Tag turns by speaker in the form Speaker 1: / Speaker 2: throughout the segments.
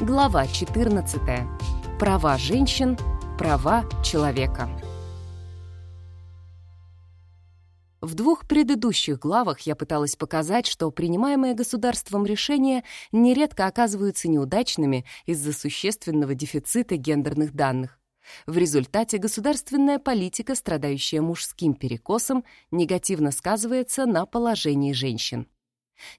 Speaker 1: Глава 14. Права женщин, права человека. В двух предыдущих главах я пыталась показать, что принимаемые государством решения нередко оказываются неудачными из-за существенного дефицита гендерных данных. В результате государственная политика, страдающая мужским перекосом, негативно сказывается на положении женщин.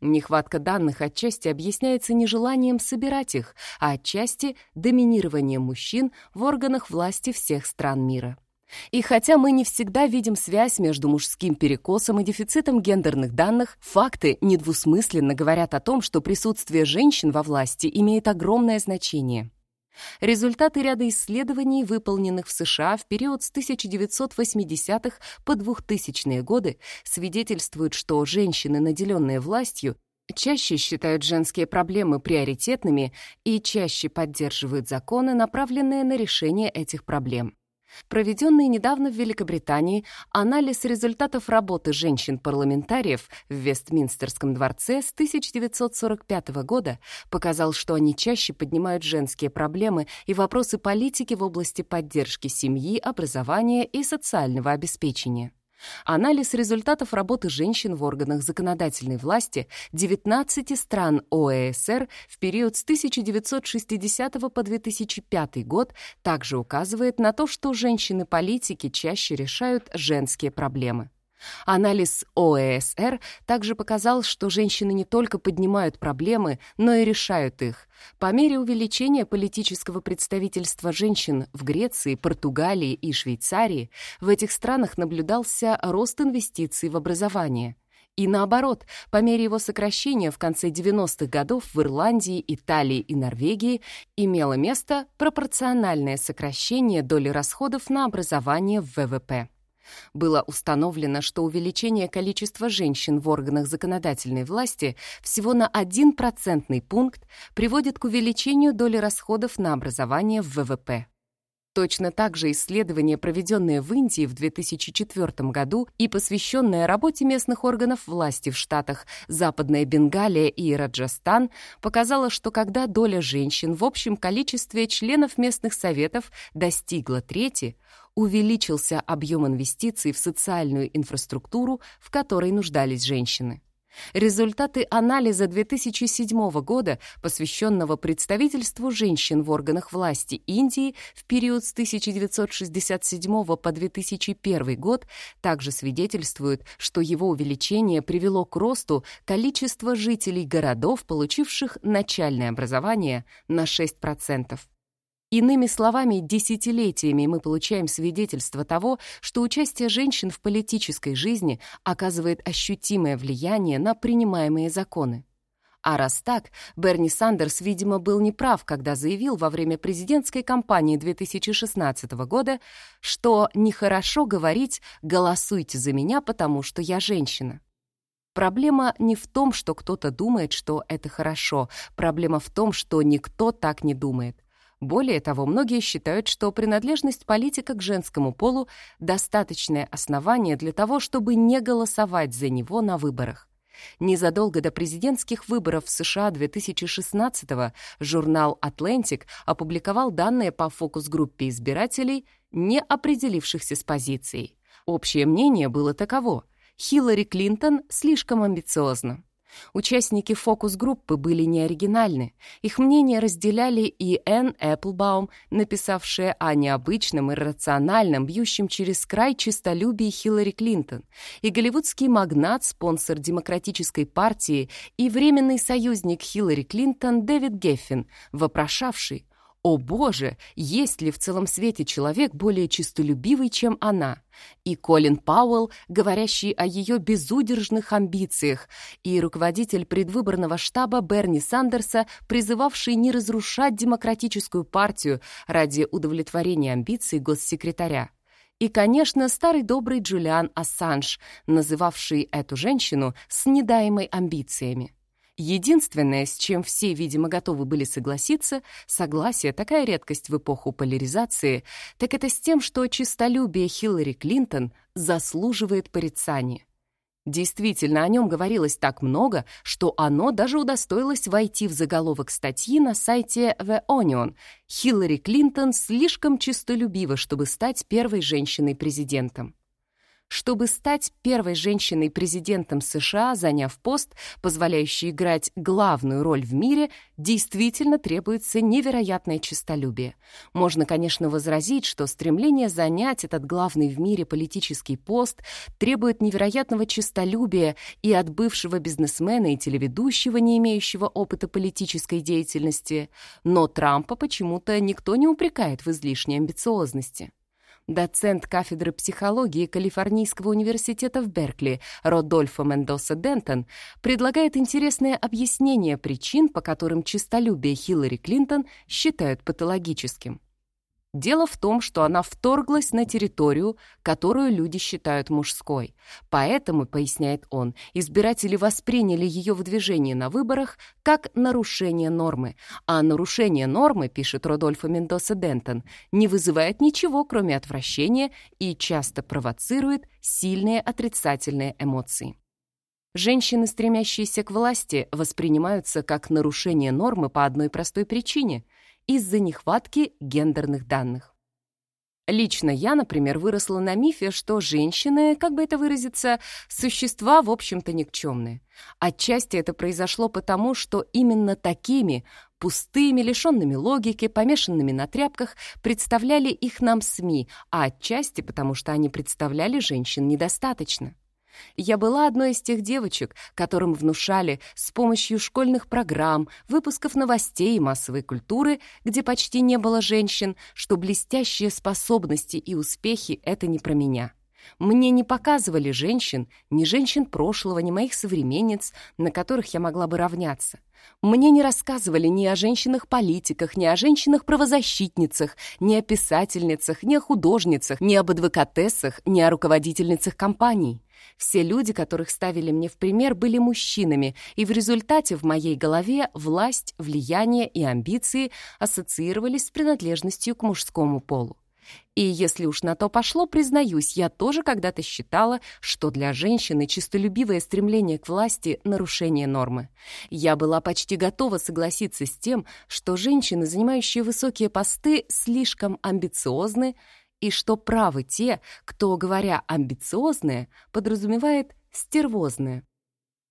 Speaker 1: Нехватка данных отчасти объясняется нежеланием собирать их, а отчасти — доминированием мужчин в органах власти всех стран мира. И хотя мы не всегда видим связь между мужским перекосом и дефицитом гендерных данных, факты недвусмысленно говорят о том, что присутствие женщин во власти имеет огромное значение. Результаты ряда исследований, выполненных в США в период с 1980-х по 2000-е годы, свидетельствуют, что женщины, наделенные властью, чаще считают женские проблемы приоритетными и чаще поддерживают законы, направленные на решение этих проблем. Проведенный недавно в Великобритании анализ результатов работы женщин-парламентариев в Вестминстерском дворце с 1945 года показал, что они чаще поднимают женские проблемы и вопросы политики в области поддержки семьи, образования и социального обеспечения. Анализ результатов работы женщин в органах законодательной власти 19 стран ОЭСР в период с 1960 по 2005 год также указывает на то, что женщины-политики чаще решают женские проблемы. Анализ ОЭСР также показал, что женщины не только поднимают проблемы, но и решают их. По мере увеличения политического представительства женщин в Греции, Португалии и Швейцарии в этих странах наблюдался рост инвестиций в образование. И наоборот, по мере его сокращения в конце 90-х годов в Ирландии, Италии и Норвегии имело место пропорциональное сокращение доли расходов на образование в ВВП. Было установлено, что увеличение количества женщин в органах законодательной власти всего на 1 процентный пункт приводит к увеличению доли расходов на образование в ВВП. Точно так же исследование, проведенное в Индии в 2004 году и посвященное работе местных органов власти в штатах Западная Бенгалия и Раджастан, показало, что когда доля женщин в общем количестве членов местных советов достигла трети, увеличился объем инвестиций в социальную инфраструктуру, в которой нуждались женщины. Результаты анализа 2007 года, посвященного представительству женщин в органах власти Индии в период с 1967 по 2001 год, также свидетельствуют, что его увеличение привело к росту количества жителей городов, получивших начальное образование, на 6%. Иными словами, десятилетиями мы получаем свидетельство того, что участие женщин в политической жизни оказывает ощутимое влияние на принимаемые законы. А раз так, Берни Сандерс, видимо, был неправ, когда заявил во время президентской кампании 2016 года, что нехорошо говорить «голосуйте за меня, потому что я женщина». Проблема не в том, что кто-то думает, что это хорошо. Проблема в том, что никто так не думает. Более того, многие считают, что принадлежность политика к женскому полу — достаточное основание для того, чтобы не голосовать за него на выборах. Незадолго до президентских выборов в США 2016-го журнал Atlantic опубликовал данные по фокус-группе избирателей, не определившихся с позицией. Общее мнение было таково — Хиллари Клинтон слишком амбициозна. Участники фокус-группы были неоригинальны. Их мнение разделяли и Энн Эпплбаум, написавшая о необычном, иррациональном, бьющем через край честолюбии Хиллари Клинтон, и голливудский магнат, спонсор Демократической партии и временный союзник Хиллари Клинтон Дэвид Геффин, вопрошавший, о боже, есть ли в целом свете человек более честолюбивый, чем она? И Колин Пауэлл, говорящий о ее безудержных амбициях, и руководитель предвыборного штаба Берни Сандерса, призывавший не разрушать демократическую партию ради удовлетворения амбиций госсекретаря. И, конечно, старый добрый Джулиан Ассанж, называвший эту женщину с недаемой амбициями. Единственное, с чем все, видимо, готовы были согласиться, согласие, такая редкость в эпоху поляризации, так это с тем, что чистолюбие Хиллари Клинтон заслуживает порицания. Действительно, о нем говорилось так много, что оно даже удостоилось войти в заголовок статьи на сайте The Onion. Хиллари Клинтон слишком честолюбива, чтобы стать первой женщиной-президентом. Чтобы стать первой женщиной-президентом США, заняв пост, позволяющий играть главную роль в мире, действительно требуется невероятное честолюбие. Можно, конечно, возразить, что стремление занять этот главный в мире политический пост требует невероятного честолюбия и от бывшего бизнесмена и телеведущего, не имеющего опыта политической деятельности, но Трампа почему-то никто не упрекает в излишней амбициозности. Доцент кафедры психологии Калифорнийского университета в Беркли Родольфо Мендоса Дентон предлагает интересное объяснение причин, по которым честолюбие Хиллари Клинтон считают патологическим. Дело в том, что она вторглась на территорию, которую люди считают мужской. Поэтому, поясняет он, избиратели восприняли ее выдвижение на выборах как нарушение нормы. А нарушение нормы, пишет Родольфо Мендоса Дентон, не вызывает ничего, кроме отвращения и часто провоцирует сильные отрицательные эмоции. Женщины, стремящиеся к власти, воспринимаются как нарушение нормы по одной простой причине — из-за нехватки гендерных данных. Лично я, например, выросла на мифе, что женщины, как бы это выразиться, существа, в общем-то, никчемные. Отчасти это произошло потому, что именно такими, пустыми, лишенными логики, помешанными на тряпках, представляли их нам СМИ, а отчасти потому, что они представляли женщин недостаточно. Я была одной из тех девочек, которым внушали с помощью школьных программ, выпусков новостей и массовой культуры, где почти не было женщин, что блестящие способности и успехи — это не про меня. Мне не показывали женщин, ни женщин прошлого, ни моих современниц, на которых я могла бы равняться. Мне не рассказывали ни о женщинах-политиках, ни о женщинах-правозащитницах, ни о писательницах, ни о художницах, ни об адвокатессах, ни о руководительницах компаний. Все люди, которых ставили мне в пример, были мужчинами, и в результате в моей голове власть, влияние и амбиции ассоциировались с принадлежностью к мужскому полу. И если уж на то пошло, признаюсь, я тоже когда-то считала, что для женщины чистолюбивое стремление к власти — нарушение нормы. Я была почти готова согласиться с тем, что женщины, занимающие высокие посты, слишком амбициозны, и что правы те, кто, говоря «амбициозные», подразумевает «стервозные».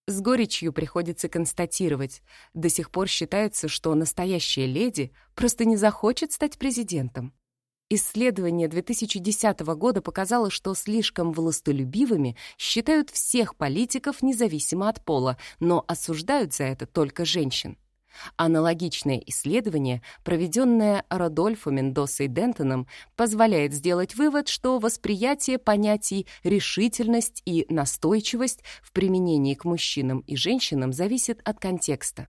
Speaker 1: С горечью приходится констатировать, до сих пор считается, что настоящая леди просто не захочет стать президентом. Исследование 2010 года показало, что слишком властолюбивыми считают всех политиков независимо от пола, но осуждают за это только женщин. Аналогичное исследование, проведенное Родольфо Мендосой Дентоном, позволяет сделать вывод, что восприятие понятий решительность и настойчивость в применении к мужчинам и женщинам зависит от контекста.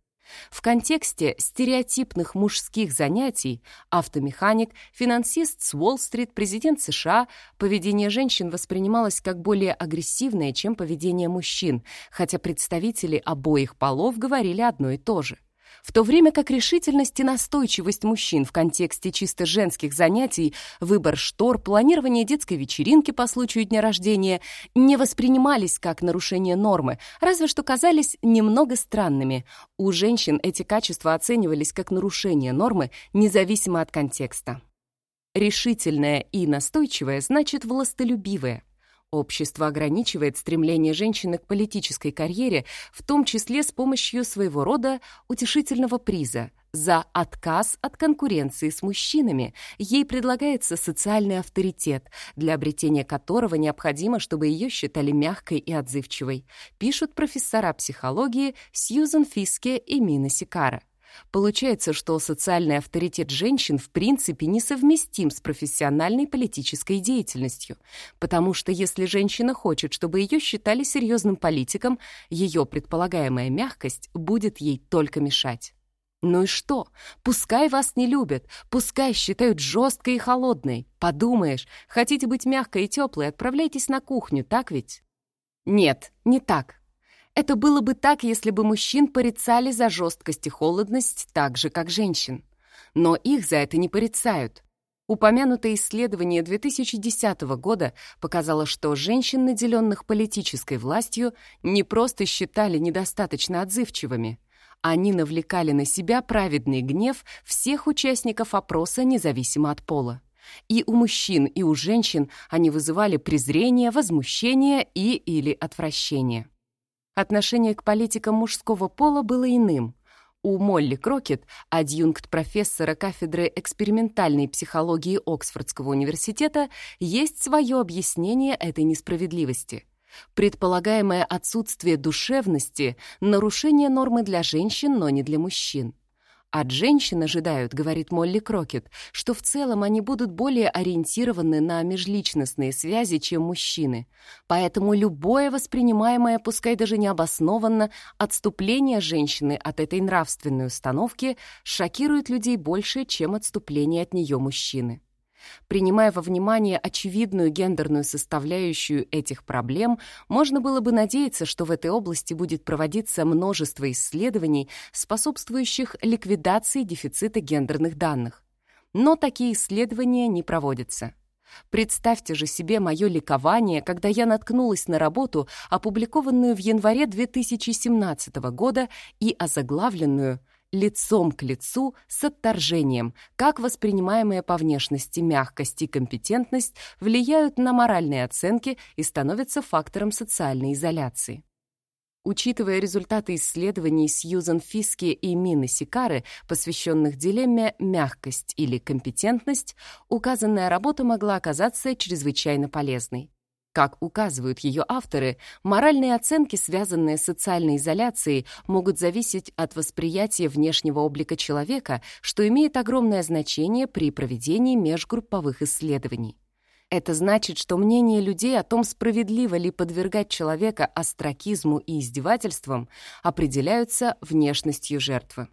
Speaker 1: В контексте стереотипных мужских занятий автомеханик, финансист с Уолл-стрит, президент США, поведение женщин воспринималось как более агрессивное, чем поведение мужчин, хотя представители обоих полов говорили одно и то же в то время как решительность и настойчивость мужчин в контексте чисто женских занятий, выбор штор, планирование детской вечеринки по случаю дня рождения не воспринимались как нарушение нормы, разве что казались немного странными. У женщин эти качества оценивались как нарушение нормы, независимо от контекста. Решительное и настойчивое значит властолюбивое. Общество ограничивает стремление женщины к политической карьере, в том числе с помощью своего рода утешительного приза. За отказ от конкуренции с мужчинами ей предлагается социальный авторитет, для обретения которого необходимо, чтобы ее считали мягкой и отзывчивой, пишут профессора психологии Сьюзен Фиске и Мина Сикара. Получается, что социальный авторитет женщин в принципе несовместим с профессиональной политической деятельностью, потому что если женщина хочет, чтобы ее считали серьезным политиком, ее предполагаемая мягкость будет ей только мешать. Ну и что? Пускай вас не любят, пускай считают жесткой и холодной. Подумаешь, хотите быть мягкой и теплой, отправляйтесь на кухню, так ведь? Нет, не так. Это было бы так, если бы мужчин порицали за жесткость и холодность так же, как женщин. Но их за это не порицают. Упомянутое исследование 2010 года показало, что женщин, наделенных политической властью, не просто считали недостаточно отзывчивыми. Они навлекали на себя праведный гнев всех участников опроса, независимо от пола. И у мужчин, и у женщин они вызывали презрение, возмущение и или отвращение. Отношение к политикам мужского пола было иным. У Молли Крокет, адъюнкт профессора кафедры экспериментальной психологии Оксфордского университета, есть свое объяснение этой несправедливости. Предполагаемое отсутствие душевности — нарушение нормы для женщин, но не для мужчин. От женщин ожидают, говорит Молли Крокет, что в целом они будут более ориентированы на межличностные связи, чем мужчины. Поэтому любое воспринимаемое, пускай даже необоснованно, отступление женщины от этой нравственной установки шокирует людей больше, чем отступление от нее мужчины. Принимая во внимание очевидную гендерную составляющую этих проблем, можно было бы надеяться, что в этой области будет проводиться множество исследований, способствующих ликвидации дефицита гендерных данных. Но такие исследования не проводятся. Представьте же себе мое ликование, когда я наткнулась на работу, опубликованную в январе 2017 года и озаглавленную лицом к лицу с отторжением, как воспринимаемые по внешности мягкость и компетентность влияют на моральные оценки и становятся фактором социальной изоляции. Учитывая результаты исследований Сьюзан Фиски и Мины Сикары, посвященных дилемме «мягкость» или «компетентность», указанная работа могла оказаться чрезвычайно полезной. Как указывают ее авторы, моральные оценки, связанные с социальной изоляцией, могут зависеть от восприятия внешнего облика человека, что имеет огромное значение при проведении межгрупповых исследований. Это значит, что мнение людей о том, справедливо ли подвергать человека остракизму и издевательствам, определяются внешностью жертвы.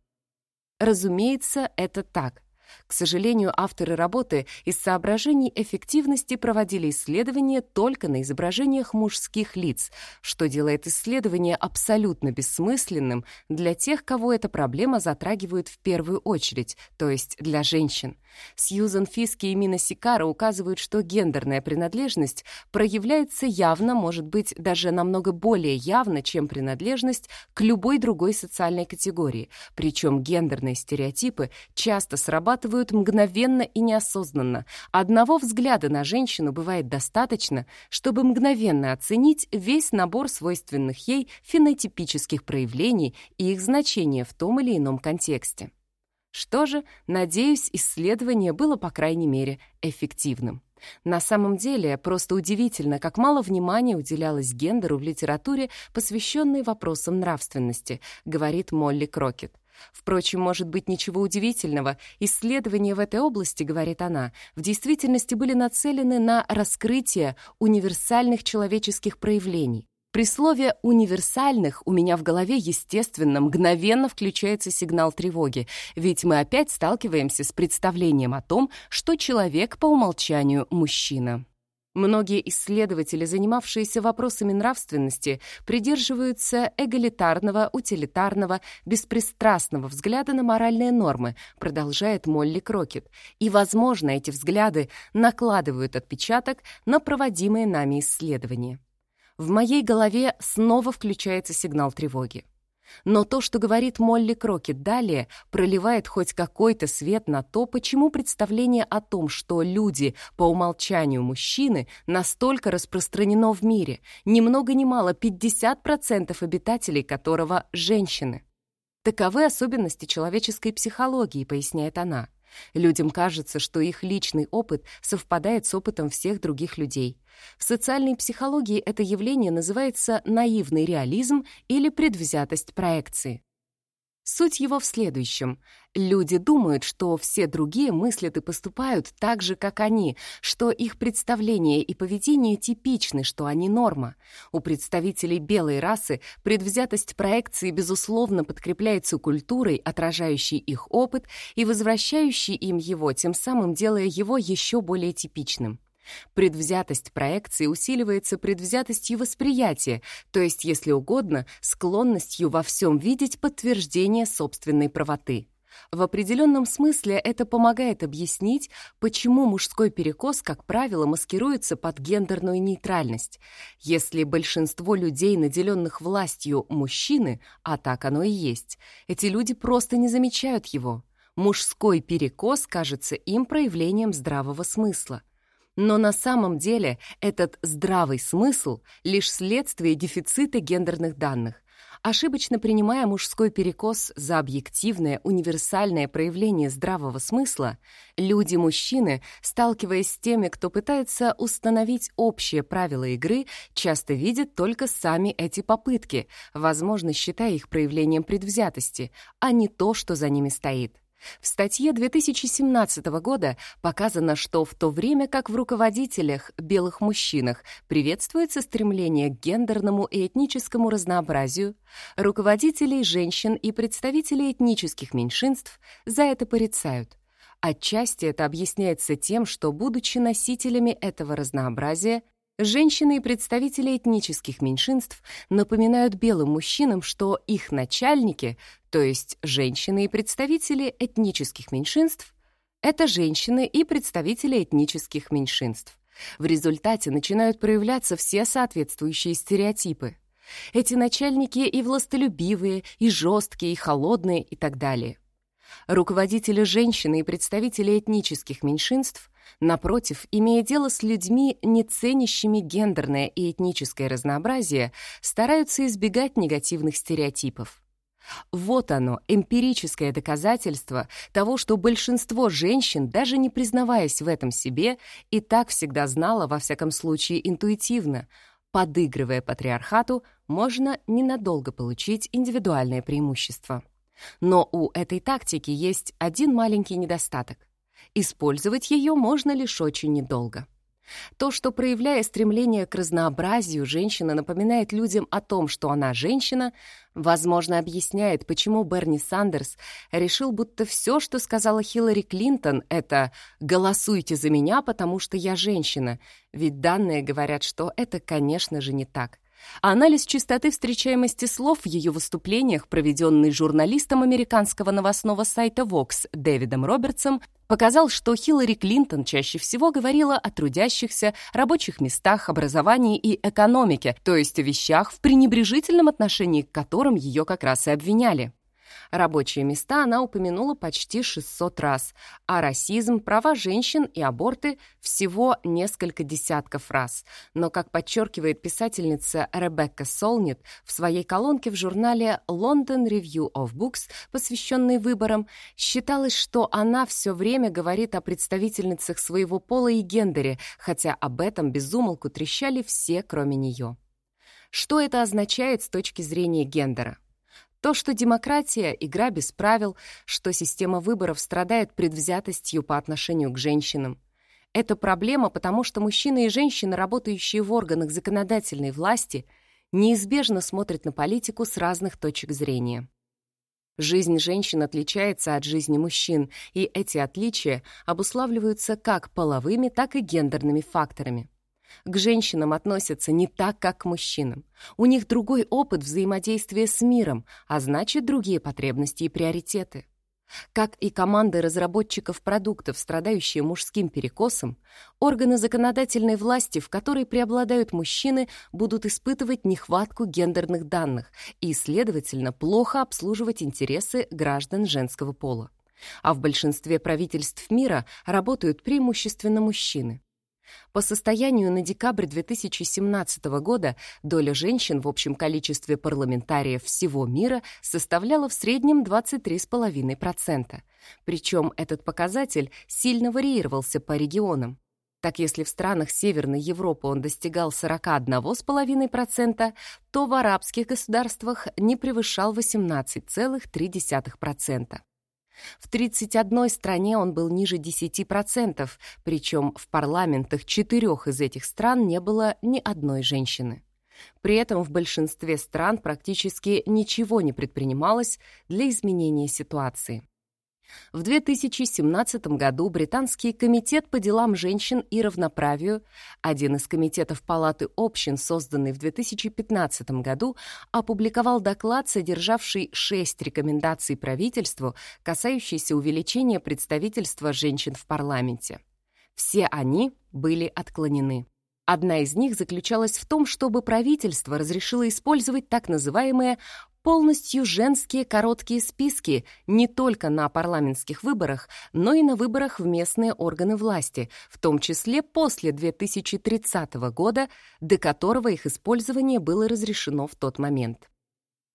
Speaker 1: Разумеется, это так. К сожалению, авторы работы из соображений эффективности проводили исследования только на изображениях мужских лиц, что делает исследование абсолютно бессмысленным для тех, кого эта проблема затрагивает в первую очередь, то есть для женщин. Сьюзан Фиски и Мина Сикара указывают, что гендерная принадлежность проявляется явно, может быть, даже намного более явно, чем принадлежность к любой другой социальной категории, причем гендерные стереотипы часто срабатывают действуют мгновенно и неосознанно. Одного взгляда на женщину бывает достаточно, чтобы мгновенно оценить весь набор свойственных ей фенотипических проявлений и их значение в том или ином контексте. Что же, надеюсь, исследование было, по крайней мере, эффективным. На самом деле, просто удивительно, как мало внимания уделялось гендеру в литературе, посвященной вопросам нравственности, говорит Молли Крокет. Впрочем, может быть ничего удивительного. Исследования в этой области, говорит она, в действительности были нацелены на раскрытие универсальных человеческих проявлений. При слове «универсальных» у меня в голове, естественно, мгновенно включается сигнал тревоги, ведь мы опять сталкиваемся с представлением о том, что человек по умолчанию мужчина. Многие исследователи, занимавшиеся вопросами нравственности, придерживаются эгалитарного, утилитарного, беспристрастного взгляда на моральные нормы, продолжает Молли Крокет. И, возможно, эти взгляды накладывают отпечаток на проводимые нами исследования. В моей голове снова включается сигнал тревоги. Но то, что говорит Молли Крокет далее, проливает хоть какой-то свет на то, почему представление о том, что люди по умолчанию мужчины, настолько распространено в мире, ни много ни мало 50% обитателей которого — женщины. Таковы особенности человеческой психологии, поясняет она. Людям кажется, что их личный опыт совпадает с опытом всех других людей. В социальной психологии это явление называется наивный реализм или предвзятость проекции. Суть его в следующем. Люди думают, что все другие мыслят и поступают так же, как они, что их представления и поведение типичны, что они норма. У представителей белой расы предвзятость проекции, безусловно, подкрепляется культурой, отражающей их опыт и возвращающей им его, тем самым делая его еще более типичным. Предвзятость проекции усиливается предвзятостью восприятия, то есть, если угодно, склонностью во всем видеть подтверждение собственной правоты. В определенном смысле это помогает объяснить, почему мужской перекос, как правило, маскируется под гендерную нейтральность. Если большинство людей, наделенных властью, мужчины, а так оно и есть, эти люди просто не замечают его. Мужской перекос кажется им проявлением здравого смысла. Но на самом деле этот здравый смысл — лишь следствие дефицита гендерных данных, ошибочно принимая мужской перекос за объективное, универсальное проявление здравого смысла, люди-мужчины, сталкиваясь с теми, кто пытается установить общие правила игры, часто видят только сами эти попытки, возможно, считая их проявлением предвзятости, а не то, что за ними стоит. В статье 2017 года показано, что в то время как в руководителях, белых мужчинах, приветствуется стремление к гендерному и этническому разнообразию, руководителей женщин и представителей этнических меньшинств за это порицают. Отчасти это объясняется тем, что, будучи носителями этого разнообразия, Женщины и представители этнических меньшинств напоминают белым мужчинам, что их начальники, то есть женщины и представители этнических меньшинств, это женщины и представители этнических меньшинств. В результате начинают проявляться все соответствующие стереотипы. Эти начальники и властолюбивые, и жесткие, и холодные, и так далее. Руководители женщины и представители этнических меньшинств Напротив, имея дело с людьми, не ценящими гендерное и этническое разнообразие, стараются избегать негативных стереотипов. Вот оно, эмпирическое доказательство того, что большинство женщин, даже не признаваясь в этом себе, и так всегда знало, во всяком случае интуитивно, подыгрывая патриархату, можно ненадолго получить индивидуальное преимущество. Но у этой тактики есть один маленький недостаток. Использовать ее можно лишь очень недолго. То, что, проявляя стремление к разнообразию, женщина напоминает людям о том, что она женщина, возможно, объясняет, почему Берни Сандерс решил, будто все, что сказала Хиллари Клинтон, это «голосуйте за меня, потому что я женщина», ведь данные говорят, что это, конечно же, не так. Анализ частоты встречаемости слов в ее выступлениях, проведенный журналистом американского новостного сайта Vox Дэвидом Робертсом, показал, что Хиллари Клинтон чаще всего говорила о трудящихся, рабочих местах, образовании и экономике, то есть о вещах, в пренебрежительном отношении к которым ее как раз и обвиняли. Рабочие места она упомянула почти 600 раз, а расизм, права женщин и аборты — всего несколько десятков раз. Но, как подчеркивает писательница Ребекка Солнит в своей колонке в журнале London Review of Books, посвященной выборам, считалось, что она все время говорит о представительницах своего пола и гендере, хотя об этом безумолку трещали все, кроме нее. Что это означает с точки зрения гендера? То, что демократия — игра без правил, что система выборов страдает предвзятостью по отношению к женщинам. Это проблема, потому что мужчины и женщины, работающие в органах законодательной власти, неизбежно смотрят на политику с разных точек зрения. Жизнь женщин отличается от жизни мужчин, и эти отличия обуславливаются как половыми, так и гендерными факторами. К женщинам относятся не так, как к мужчинам. У них другой опыт взаимодействия с миром, а значит, другие потребности и приоритеты. Как и команды разработчиков продуктов, страдающие мужским перекосом, органы законодательной власти, в которой преобладают мужчины, будут испытывать нехватку гендерных данных и, следовательно, плохо обслуживать интересы граждан женского пола. А в большинстве правительств мира работают преимущественно мужчины. По состоянию на декабрь 2017 года доля женщин в общем количестве парламентариев всего мира составляла в среднем 23,5%. Причем этот показатель сильно варьировался по регионам. Так если в странах Северной Европы он достигал 41,5%, то в арабских государствах не превышал 18,3%. В 31 стране он был ниже 10%, причем в парламентах четырех из этих стран не было ни одной женщины. При этом в большинстве стран практически ничего не предпринималось для изменения ситуации. В 2017 году Британский комитет по делам женщин и равноправию, один из комитетов Палаты общин, созданный в 2015 году, опубликовал доклад, содержавший шесть рекомендаций правительству, касающиеся увеличения представительства женщин в парламенте. Все они были отклонены. Одна из них заключалась в том, чтобы правительство разрешило использовать так называемые полностью женские короткие списки не только на парламентских выборах, но и на выборах в местные органы власти, в том числе после 2030 года, до которого их использование было разрешено в тот момент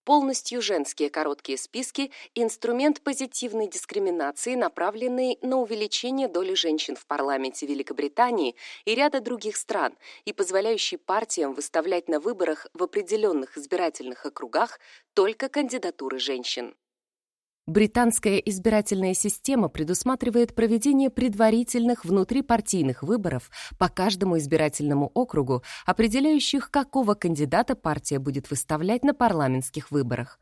Speaker 1: полностью женские короткие списки – инструмент позитивной дискриминации, направленный на увеличение доли женщин в парламенте Великобритании и ряда других стран и позволяющий партиям выставлять на выборах в определенных избирательных округах только кандидатуры женщин. Британская избирательная система предусматривает проведение предварительных внутрипартийных выборов по каждому избирательному округу, определяющих, какого кандидата партия будет выставлять на парламентских выборах.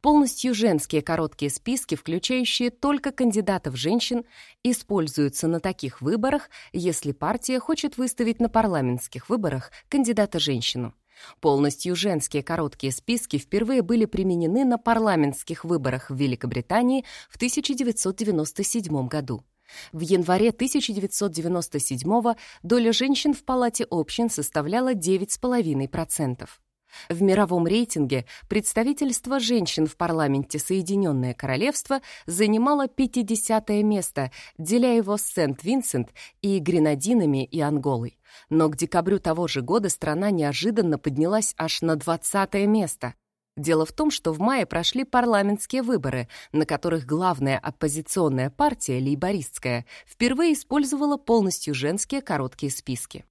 Speaker 1: Полностью женские короткие списки, включающие только кандидатов женщин, используются на таких выборах, если партия хочет выставить на парламентских выборах кандидата женщину. Полностью женские короткие списки впервые были применены на парламентских выборах в Великобритании в 1997 году. В январе 1997 доля женщин в Палате общин составляла 9,5%. В мировом рейтинге представительство женщин в парламенте Соединенное Королевство занимало 50 место, деля его с Сент-Винсент и Гренадинами и Анголой. Но к декабрю того же года страна неожиданно поднялась аж на 20 место. Дело в том, что в мае прошли парламентские выборы, на которых главная оппозиционная партия, лейбористская, впервые использовала полностью женские короткие списки.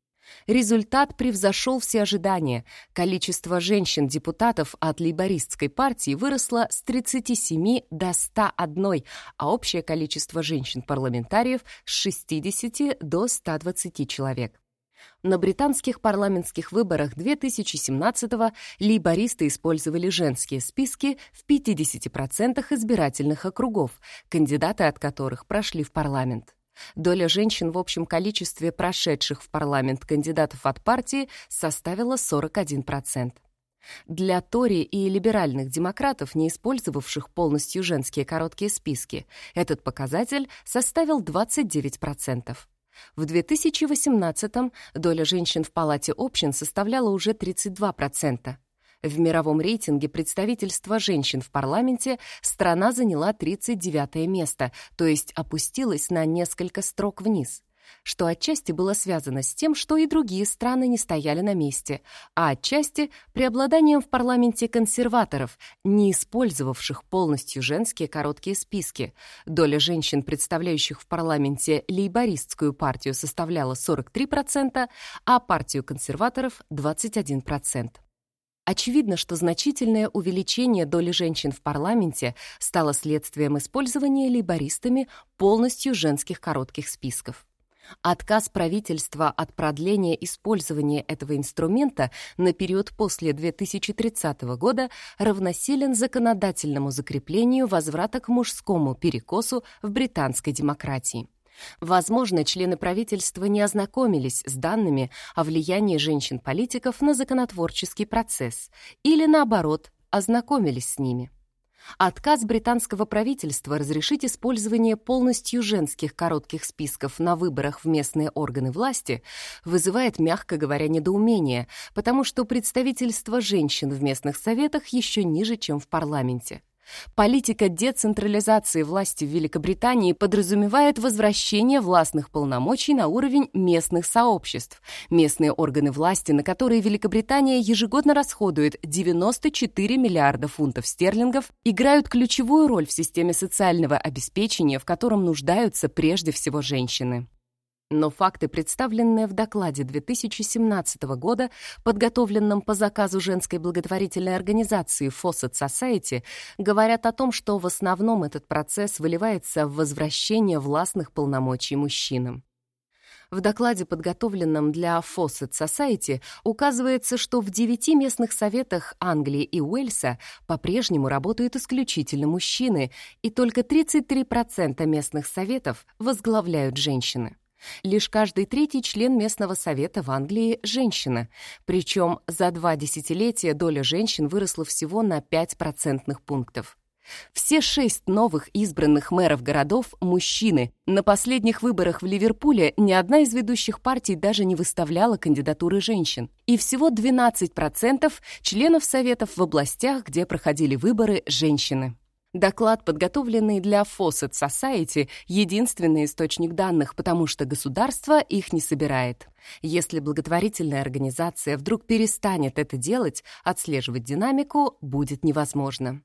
Speaker 1: Результат превзошел все ожидания. Количество женщин-депутатов от лейбористской партии выросло с 37 до 101, а общее количество женщин-парламентариев с 60 до 120 человек. На британских парламентских выборах 2017-го лейбористы использовали женские списки в 50% избирательных округов, кандидаты от которых прошли в парламент. Доля женщин в общем количестве прошедших в парламент кандидатов от партии составила 41%. Для Тори и либеральных демократов, не использовавших полностью женские короткие списки, этот показатель составил 29%. В 2018-м доля женщин в Палате общин составляла уже 32%. В мировом рейтинге представительства женщин в парламенте страна заняла 39 место, то есть опустилась на несколько строк вниз что отчасти было связано с тем, что и другие страны не стояли на месте, а отчасти преобладанием в парламенте консерваторов, не использовавших полностью женские короткие списки. Доля женщин, представляющих в парламенте лейбористскую партию, составляла 43%, а партию консерваторов — 21%. Очевидно, что значительное увеличение доли женщин в парламенте стало следствием использования лейбористами полностью женских коротких списков. Отказ правительства от продления использования этого инструмента на период после 2030 года равносилен законодательному закреплению возврата к мужскому перекосу в британской демократии. Возможно, члены правительства не ознакомились с данными о влиянии женщин-политиков на законотворческий процесс или, наоборот, ознакомились с ними. Отказ британского правительства разрешить использование полностью женских коротких списков на выборах в местные органы власти вызывает, мягко говоря, недоумение, потому что представительство женщин в местных советах еще ниже, чем в парламенте. Политика децентрализации власти в Великобритании подразумевает возвращение властных полномочий на уровень местных сообществ. Местные органы власти, на которые Великобритания ежегодно расходует 94 миллиарда фунтов стерлингов, играют ключевую роль в системе социального обеспечения, в котором нуждаются прежде всего женщины. Но факты, представленные в докладе 2017 года, подготовленном по заказу женской благотворительной организации Fawcett Society, говорят о том, что в основном этот процесс выливается в возвращение властных полномочий мужчинам. В докладе, подготовленном для Fawcett Society, указывается, что в девяти местных советах Англии и Уэльса по-прежнему работают исключительно мужчины, и только 33% местных советов возглавляют женщины. Лишь каждый третий член местного совета в Англии – женщина, причем за два десятилетия доля женщин выросла всего на 5 процентных пунктов. Все шесть новых избранных мэров городов – мужчины. На последних выборах в Ливерпуле ни одна из ведущих партий даже не выставляла кандидатуры женщин. И всего 12% членов советов в областях, где проходили выборы, женщины. Доклад, подготовленный для Fawcett Society, единственный источник данных, потому что государство их не собирает. Если благотворительная организация вдруг перестанет это делать, отслеживать динамику будет невозможно.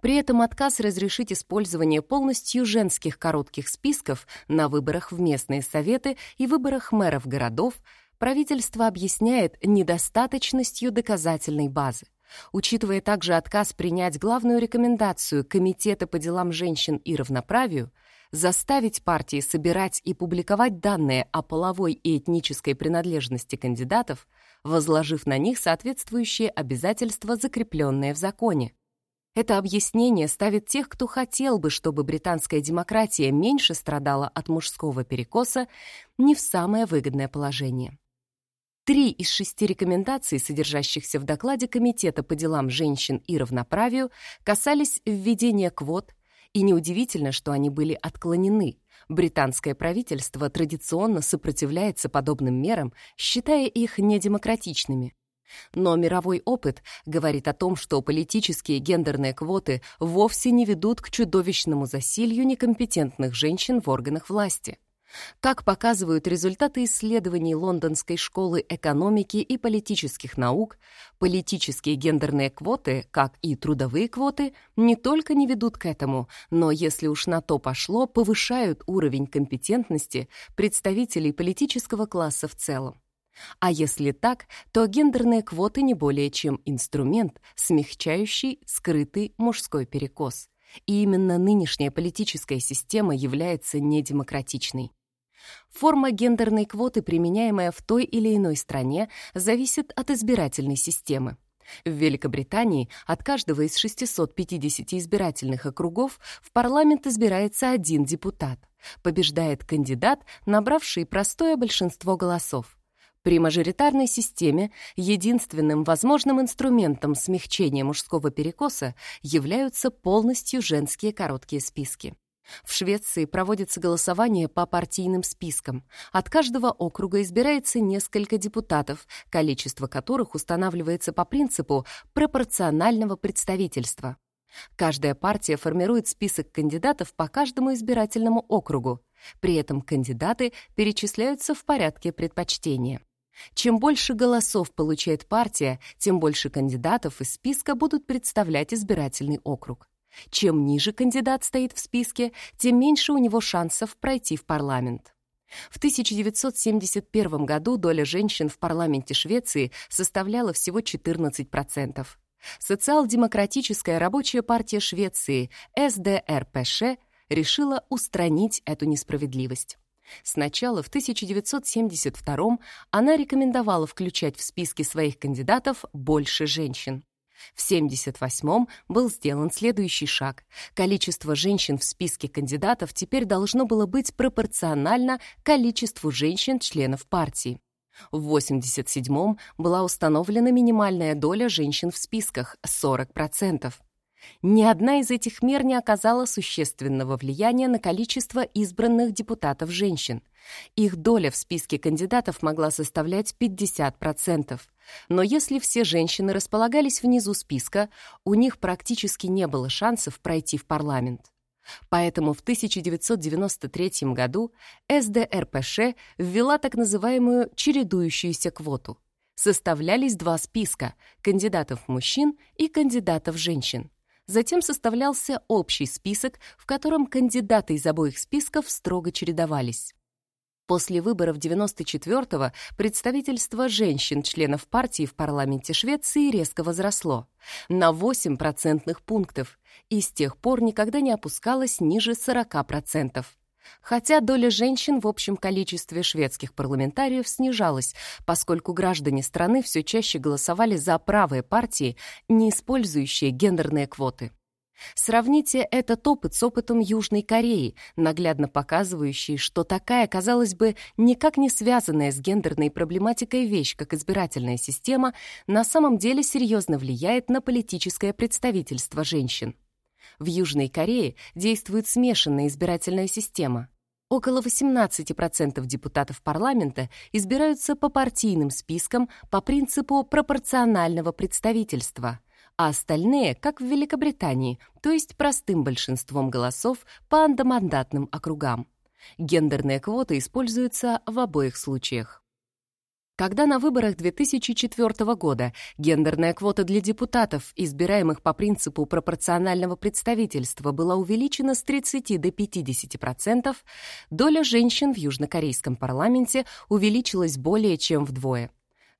Speaker 1: При этом отказ разрешить использование полностью женских коротких списков на выборах в местные советы и выборах мэров городов правительство объясняет недостаточностью доказательной базы. Учитывая также отказ принять главную рекомендацию Комитета по делам женщин и равноправию, заставить партии собирать и публиковать данные о половой и этнической принадлежности кандидатов, возложив на них соответствующие обязательства, закрепленные в законе. Это объяснение ставит тех, кто хотел бы, чтобы британская демократия меньше страдала от мужского перекоса, не в самое выгодное положение. Три из шести рекомендаций, содержащихся в докладе Комитета по делам женщин и равноправию, касались введения квот, и неудивительно, что они были отклонены. Британское правительство традиционно сопротивляется подобным мерам, считая их недемократичными. Но мировой опыт говорит о том, что политические гендерные квоты вовсе не ведут к чудовищному засилью некомпетентных женщин в органах власти. Как показывают результаты исследований Лондонской школы экономики и политических наук, политические гендерные квоты, как и трудовые квоты, не только не ведут к этому, но, если уж на то пошло, повышают уровень компетентности представителей политического класса в целом. А если так, то гендерные квоты не более чем инструмент, смягчающий скрытый мужской перекос. И именно нынешняя политическая система является недемократичной. Форма гендерной квоты, применяемая в той или иной стране, зависит от избирательной системы. В Великобритании от каждого из 650 избирательных округов в парламент избирается один депутат. Побеждает кандидат, набравший простое большинство голосов. При мажоритарной системе единственным возможным инструментом смягчения мужского перекоса являются полностью женские короткие списки. В Швеции проводится голосование по партийным спискам. От каждого округа избирается несколько депутатов, количество которых устанавливается по принципу пропорционального представительства. Каждая партия формирует список кандидатов по каждому избирательному округу. При этом кандидаты перечисляются в порядке предпочтения. Чем больше голосов получает партия, тем больше кандидатов из списка будут представлять избирательный округ. Чем ниже кандидат стоит в списке, тем меньше у него шансов пройти в парламент. В 1971 году доля женщин в парламенте Швеции составляла всего 14%. Социал-демократическая рабочая партия Швеции СДРПШ решила устранить эту несправедливость. Сначала в 1972 она рекомендовала включать в списки своих кандидатов больше женщин. В 1978 был сделан следующий шаг. Количество женщин в списке кандидатов теперь должно было быть пропорционально количеству женщин-членов партии. В 1987 была установлена минимальная доля женщин в списках — 40%. Ни одна из этих мер не оказала существенного влияния на количество избранных депутатов женщин. Их доля в списке кандидатов могла составлять 50%. Но если все женщины располагались внизу списка, у них практически не было шансов пройти в парламент. Поэтому в 1993 году СДРПШ ввела так называемую чередующуюся квоту. Составлялись два списка – кандидатов мужчин и кандидатов женщин. Затем составлялся общий список, в котором кандидаты из обоих списков строго чередовались. После выборов 94-го представительство женщин-членов партии в парламенте Швеции резко возросло на 8 процентных пунктов и с тех пор никогда не опускалось ниже 40%. Хотя доля женщин в общем количестве шведских парламентариев снижалась, поскольку граждане страны все чаще голосовали за правые партии, не использующие гендерные квоты. Сравните этот опыт с опытом Южной Кореи, наглядно показывающий, что такая, казалось бы, никак не связанная с гендерной проблематикой вещь, как избирательная система, на самом деле серьезно влияет на политическое представительство женщин. В Южной Корее действует смешанная избирательная система. Около 18% депутатов парламента избираются по партийным спискам по принципу пропорционального представительства, а остальные, как в Великобритании, то есть простым большинством голосов по андомандатным округам. Гендерные квоты используются в обоих случаях. Когда на выборах 2004 года гендерная квота для депутатов, избираемых по принципу пропорционального представительства, была увеличена с 30 до 50%, доля женщин в южнокорейском парламенте увеличилась более чем вдвое.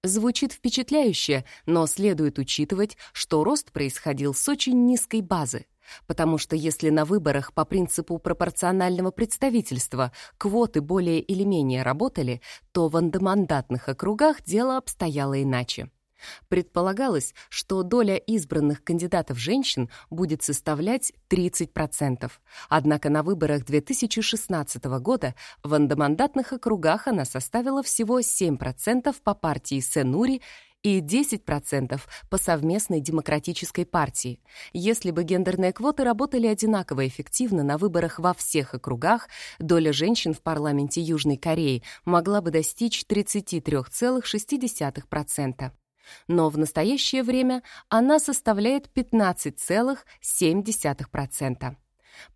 Speaker 1: Звучит впечатляюще, но следует учитывать, что рост происходил с очень низкой базы. Потому что если на выборах по принципу пропорционального представительства квоты более или менее работали, то в андомандатных округах дело обстояло иначе. Предполагалось, что доля избранных кандидатов женщин будет составлять 30%. Однако на выборах 2016 года в андомандатных округах она составила всего 7% по партии Сенури и 10% по совместной демократической партии. Если бы гендерные квоты работали одинаково эффективно на выборах во всех округах, доля женщин в парламенте Южной Кореи могла бы достичь 33,6%. Но в настоящее время она составляет 15,7%.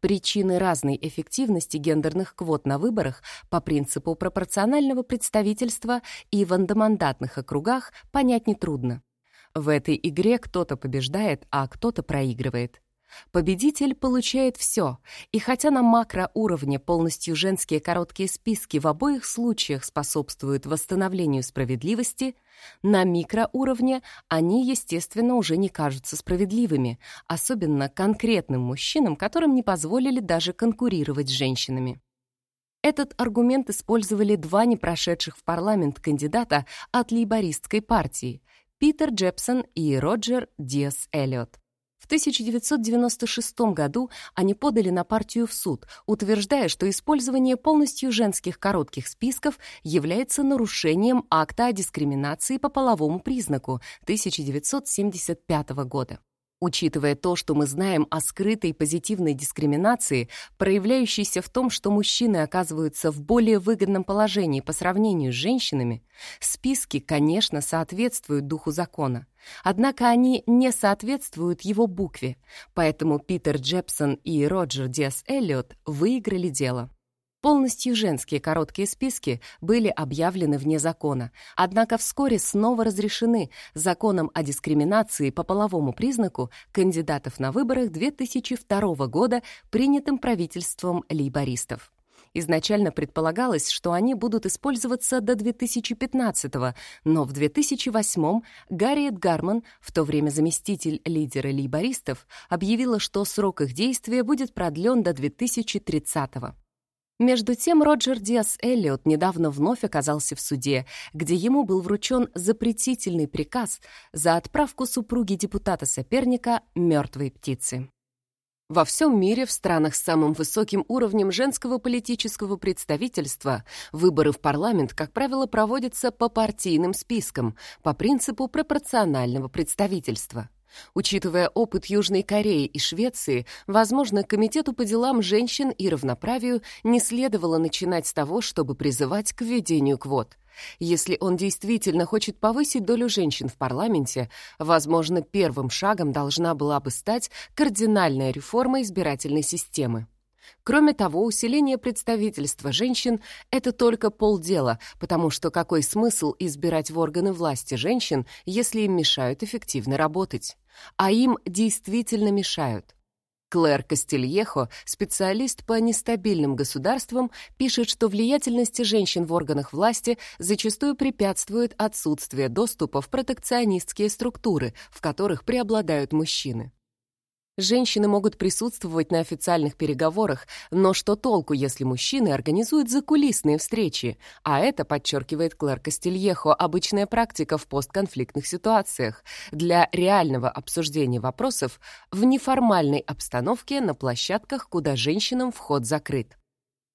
Speaker 1: Причины разной эффективности гендерных квот на выборах по принципу пропорционального представительства и в андомандатных округах понять нетрудно. В этой игре кто-то побеждает, а кто-то проигрывает. Победитель получает все, и хотя на макроуровне полностью женские короткие списки в обоих случаях способствуют восстановлению справедливости, на микроуровне они, естественно, уже не кажутся справедливыми, особенно конкретным мужчинам, которым не позволили даже конкурировать с женщинами. Этот аргумент использовали два не прошедших в парламент кандидата от лейбористской партии — Питер Джепсон и Роджер Диас Эллиот. В 1996 году они подали на партию в суд, утверждая, что использование полностью женских коротких списков является нарушением акта о дискриминации по половому признаку 1975 года. Учитывая то, что мы знаем о скрытой позитивной дискриминации, проявляющейся в том, что мужчины оказываются в более выгодном положении по сравнению с женщинами, списки, конечно, соответствуют духу закона. Однако они не соответствуют его букве, поэтому Питер Джепсон и Роджер Диас Эллиот выиграли дело. Полностью женские короткие списки были объявлены вне закона, однако вскоре снова разрешены законом о дискриминации по половому признаку кандидатов на выборах 2002 года, принятым правительством лейбористов. Изначально предполагалось, что они будут использоваться до 2015 но в 2008 Гарриет Гарман, в то время заместитель лидера лейбористов, объявила, что срок их действия будет продлен до 2030 -го. Между тем Роджер Диас Эллиот недавно вновь оказался в суде, где ему был вручен запретительный приказ за отправку супруги депутата-соперника мертвой птицы. Во всем мире, в странах с самым высоким уровнем женского политического представительства, выборы в парламент, как правило, проводятся по партийным спискам, по принципу пропорционального представительства. Учитывая опыт Южной Кореи и Швеции, возможно, Комитету по делам женщин и равноправию не следовало начинать с того, чтобы призывать к введению квот. Если он действительно хочет повысить долю женщин в парламенте, возможно, первым шагом должна была бы стать кардинальная реформа избирательной системы. Кроме того, усиление представительства женщин — это только полдела, потому что какой смысл избирать в органы власти женщин, если им мешают эффективно работать? А им действительно мешают. Клэр Кастильехо, специалист по нестабильным государствам, пишет, что влиятельности женщин в органах власти зачастую препятствует отсутствие доступа в протекционистские структуры, в которых преобладают мужчины. Женщины могут присутствовать на официальных переговорах, но что толку, если мужчины организуют закулисные встречи? А это, подчеркивает Клэр Кастильехо, обычная практика в постконфликтных ситуациях для реального обсуждения вопросов в неформальной обстановке на площадках, куда женщинам вход закрыт.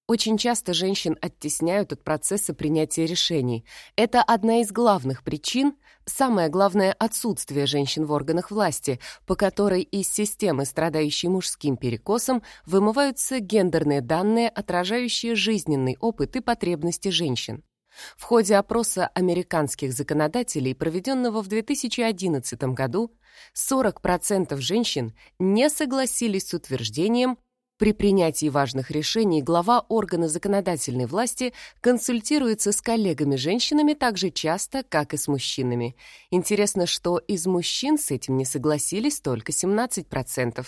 Speaker 1: Очень часто женщин оттесняют от процесса принятия решений. Это одна из главных причин, самое главное отсутствие женщин в органах власти, по которой из системы, страдающей мужским перекосом, вымываются гендерные данные, отражающие жизненный опыт и потребности женщин. В ходе опроса американских законодателей, проведенного в 2011 году, 40% женщин не согласились с утверждением, при принятии важных решений глава органа законодательной власти консультируется с коллегами-женщинами так же часто, как и с мужчинами. Интересно, что из мужчин с этим не согласились только 17%.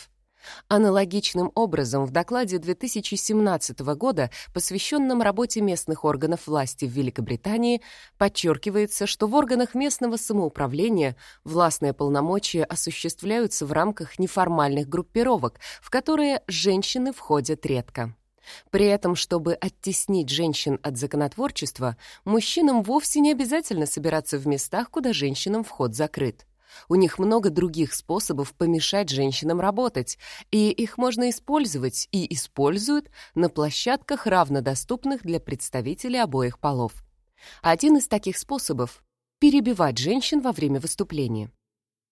Speaker 1: Аналогичным образом в докладе 2017 года, посвященном работе местных органов власти в Великобритании, подчеркивается, что в органах местного самоуправления властные полномочия осуществляются в рамках неформальных группировок, в которые женщины входят редко. При этом, чтобы оттеснить женщин от законотворчества, мужчинам вовсе не обязательно собираться в местах, куда женщинам вход закрыт. У них много других способов помешать женщинам работать, и их можно использовать и используют на площадках, равнодоступных для представителей обоих полов. Один из таких способов — перебивать женщин во время выступления.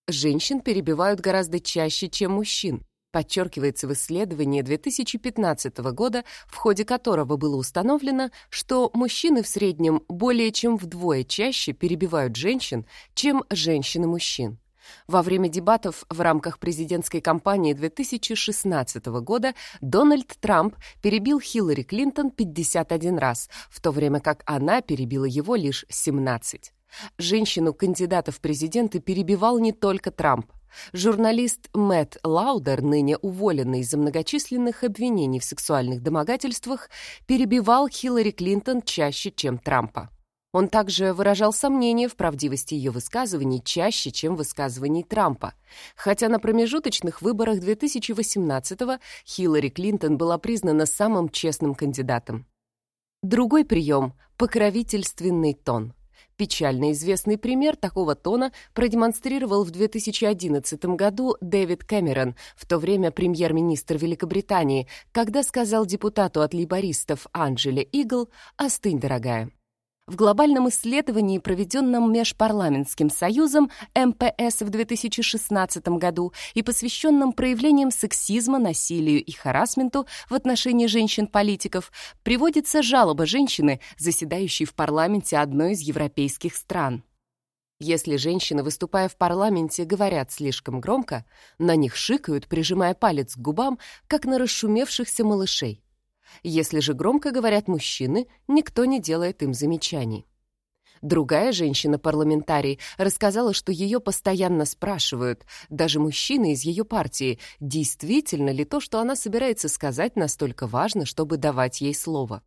Speaker 1: Женщин перебивают гораздо чаще, чем мужчин, подчеркивается в исследовании 2015 года, в ходе которого было установлено, что мужчины в среднем более чем вдвое чаще перебивают женщин, чем женщины мужчин. Во время дебатов в рамках президентской кампании 2016 года Дональд Трамп перебил Хиллари Клинтон 51 раз, в то время как она перебила его лишь 17. Женщину-кандидата в президенты перебивал не только Трамп. Журналист Мэтт Лаудер, ныне уволенный из-за многочисленных обвинений в сексуальных домогательствах, перебивал Хиллари Клинтон чаще, чем Трампа. Он также выражал сомнения в правдивости ее высказываний чаще, чем высказываний Трампа. Хотя на промежуточных выборах 2018-го Хиллари Клинтон была признана самым честным кандидатом. Другой прием — покровительственный тон — Печально известный пример такого тона продемонстрировал в 2011 году Дэвид Кэмерон, в то время премьер-министр Великобритании, когда сказал депутату от лейбористов Анджеле Игл «Остынь, дорогая». В глобальном исследовании, проведенном Межпарламентским союзом МПС в 2016 году и посвященном проявлениям сексизма, насилию и харасменту в отношении женщин-политиков, приводится жалоба женщины, заседающей в парламенте одной из европейских стран. Если женщины, выступая в парламенте, говорят слишком громко, на них шикают, прижимая палец к губам, как на расшумевшихся малышей. Если же громко говорят мужчины, никто не делает им замечаний. Другая женщина-парламентарий рассказала, что ее постоянно спрашивают, даже мужчины из ее партии, действительно ли то, что она собирается сказать, настолько важно, чтобы давать ей слово.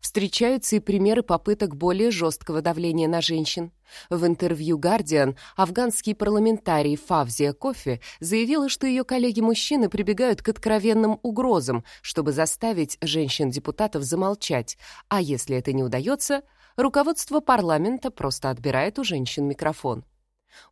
Speaker 1: Встречаются и примеры попыток более жесткого давления на женщин. В интервью «Гардиан» афганский парламентарий Фавзия Кофе заявила, что ее коллеги-мужчины прибегают к откровенным угрозам, чтобы заставить женщин-депутатов замолчать, а если это не удается, руководство парламента просто отбирает у женщин микрофон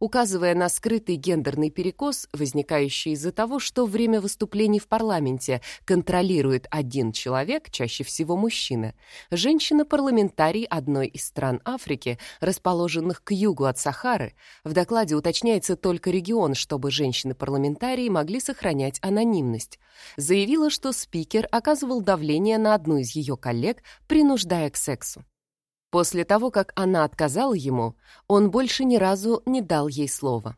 Speaker 1: указывая на скрытый гендерный перекос, возникающий из-за того, что время выступлений в парламенте контролирует один человек, чаще всего мужчина. Женщина-парламентарий одной из стран Африки, расположенных к югу от Сахары, в докладе уточняется только регион, чтобы женщины-парламентарии могли сохранять анонимность, заявила, что спикер оказывал давление на одну из ее коллег, принуждая к сексу. После того, как она отказала ему, он больше ни разу не дал ей слова.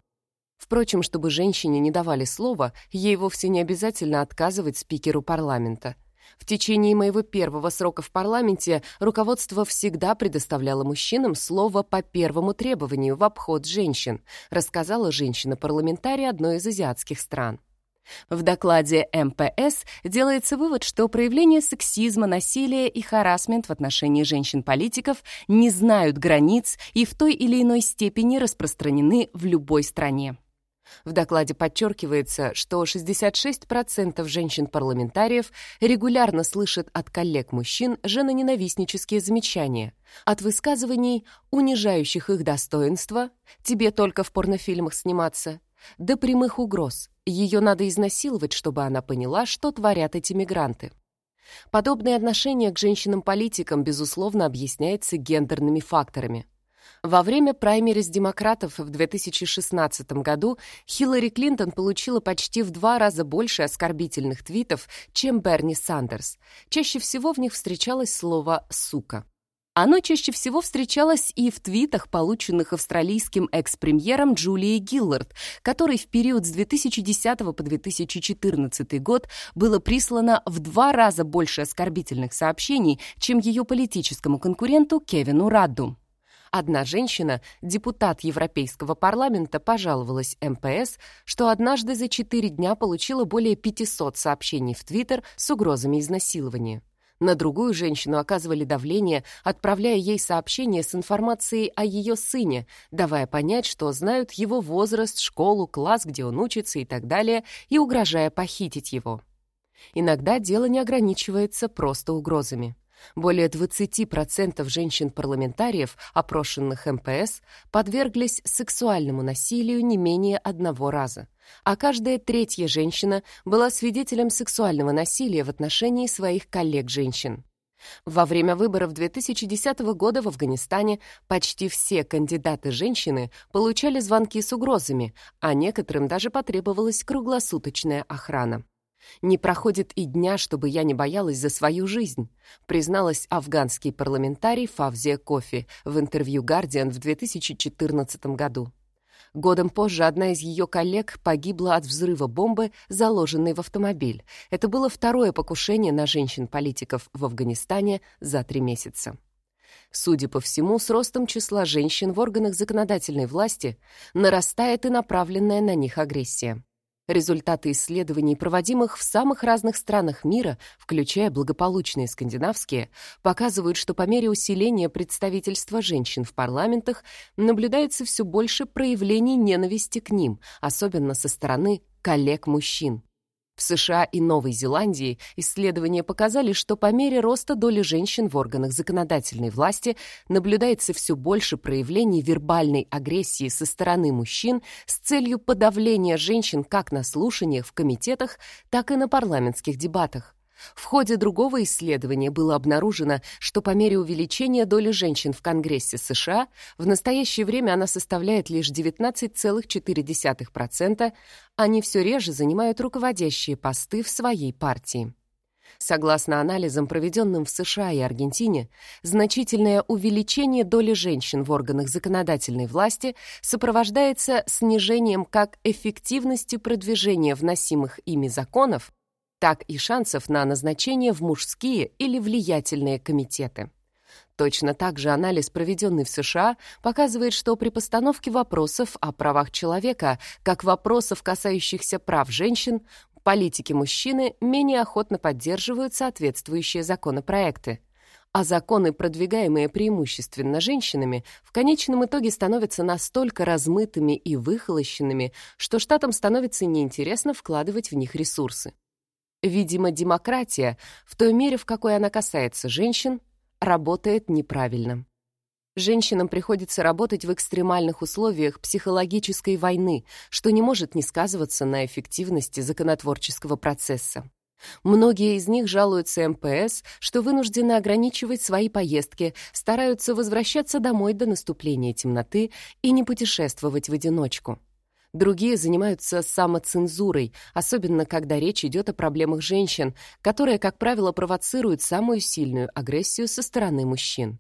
Speaker 1: Впрочем, чтобы женщине не давали слова, ей вовсе не обязательно отказывать спикеру парламента. В течение моего первого срока в парламенте руководство всегда предоставляло мужчинам слово по первому требованию в обход женщин, рассказала женщина-парламентарий одной из азиатских стран. В докладе МПС делается вывод, что проявление сексизма, насилия и харасмент в отношении женщин-политиков не знают границ и в той или иной степени распространены в любой стране. В докладе подчеркивается, что 66% женщин-парламентариев регулярно слышат от коллег-мужчин женоненавистнические замечания, от высказываний, унижающих их достоинство «тебе только в порнофильмах сниматься», до прямых угроз «ее надо изнасиловать, чтобы она поняла, что творят эти мигранты». Подобное отношение к женщинам-политикам, безусловно, объясняется гендерными факторами. Во время праймериз демократов в 2016 году Хиллари Клинтон получила почти в два раза больше оскорбительных твитов, чем Берни Сандерс. Чаще всего в них встречалось слово «сука». Оно чаще всего встречалось и в твитах, полученных австралийским экс-премьером Джулией Гиллард, которой в период с 2010 по 2014 год было прислано в два раза больше оскорбительных сообщений, чем ее политическому конкуренту Кевину Радду. Одна женщина, депутат Европейского парламента, пожаловалась МПС, что однажды за четыре дня получила более 500 сообщений в Твиттер с угрозами изнасилования. На другую женщину оказывали давление, отправляя ей сообщения с информацией о ее сыне, давая понять, что знают его возраст, школу, класс, где он учится и так далее, и угрожая похитить его. Иногда дело не ограничивается просто угрозами. Более 20% женщин-парламентариев, опрошенных МПС, подверглись сексуальному насилию не менее одного раза, а каждая третья женщина была свидетелем сексуального насилия в отношении своих коллег-женщин. Во время выборов 2010 года в Афганистане почти все кандидаты-женщины получали звонки с угрозами, а некоторым даже потребовалась круглосуточная охрана. «Не проходит и дня, чтобы я не боялась за свою жизнь», призналась афганский парламентарий Фавзия Кофи в интервью «Гардиан» в 2014 году. Годом позже одна из ее коллег погибла от взрыва бомбы, заложенной в автомобиль. Это было второе покушение на женщин-политиков в Афганистане за три месяца. Судя по всему, с ростом числа женщин в органах законодательной власти нарастает и направленная на них агрессия. Результаты исследований, проводимых в самых разных странах мира, включая благополучные скандинавские, показывают, что по мере усиления представительства женщин в парламентах наблюдается все больше проявлений ненависти к ним, особенно со стороны коллег-мужчин. В США и Новой Зеландии исследования показали, что по мере роста доли женщин в органах законодательной власти наблюдается все больше проявлений вербальной агрессии со стороны мужчин с целью подавления женщин как на слушаниях в комитетах, так и на парламентских дебатах. В ходе другого исследования было обнаружено, что по мере увеличения доли женщин в Конгрессе США в настоящее время она составляет лишь 19,4%, они все реже занимают руководящие посты в своей партии. Согласно анализам, проведенным в США и Аргентине, значительное увеличение доли женщин в органах законодательной власти сопровождается снижением как эффективности продвижения вносимых ими законов, так и шансов на назначение в мужские или влиятельные комитеты. Точно так же анализ, проведенный в США, показывает, что при постановке вопросов о правах человека, как вопросов, касающихся прав женщин, политики-мужчины менее охотно поддерживают соответствующие законопроекты. А законы, продвигаемые преимущественно женщинами, в конечном итоге становятся настолько размытыми и выхолощенными, что штатам становится неинтересно вкладывать в них ресурсы. Видимо, демократия, в той мере, в какой она касается женщин, работает неправильно. Женщинам приходится работать в экстремальных условиях психологической войны, что не может не сказываться на эффективности законотворческого процесса. Многие из них жалуются МПС, что вынуждены ограничивать свои поездки, стараются возвращаться домой до наступления темноты и не путешествовать в одиночку. Другие занимаются самоцензурой, особенно когда речь идет о проблемах женщин, которые, как правило, провоцируют самую сильную агрессию со стороны мужчин.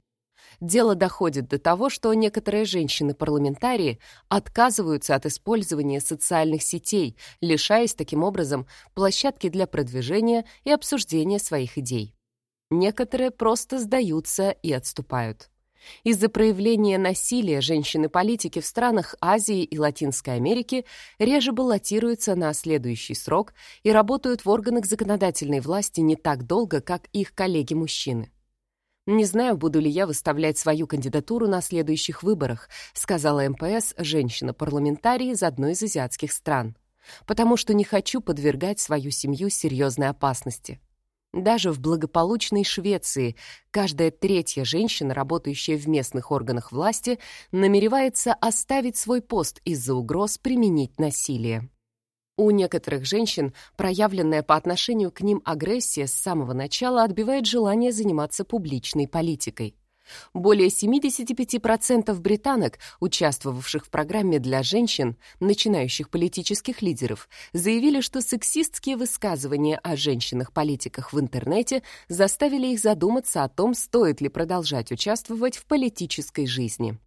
Speaker 1: Дело доходит до того, что некоторые женщины-парламентарии отказываются от использования социальных сетей, лишаясь таким образом площадки для продвижения и обсуждения своих идей. Некоторые просто сдаются и отступают. Из-за проявления насилия женщины-политики в странах Азии и Латинской Америки реже баллотируются на следующий срок и работают в органах законодательной власти не так долго, как их коллеги-мужчины. «Не знаю, буду ли я выставлять свою кандидатуру на следующих выборах», сказала МПС женщина-парламентарий из одной из азиатских стран, «потому что не хочу подвергать свою семью серьезной опасности». Даже в благополучной Швеции каждая третья женщина, работающая в местных органах власти, намеревается оставить свой пост из-за угроз применить насилие. У некоторых женщин проявленная по отношению к ним агрессия с самого начала отбивает желание заниматься публичной политикой. Более 75% британок, участвовавших в программе для женщин, начинающих политических лидеров, заявили, что сексистские высказывания о женщинах-политиках в интернете заставили их задуматься о том, стоит ли продолжать участвовать в политической жизни.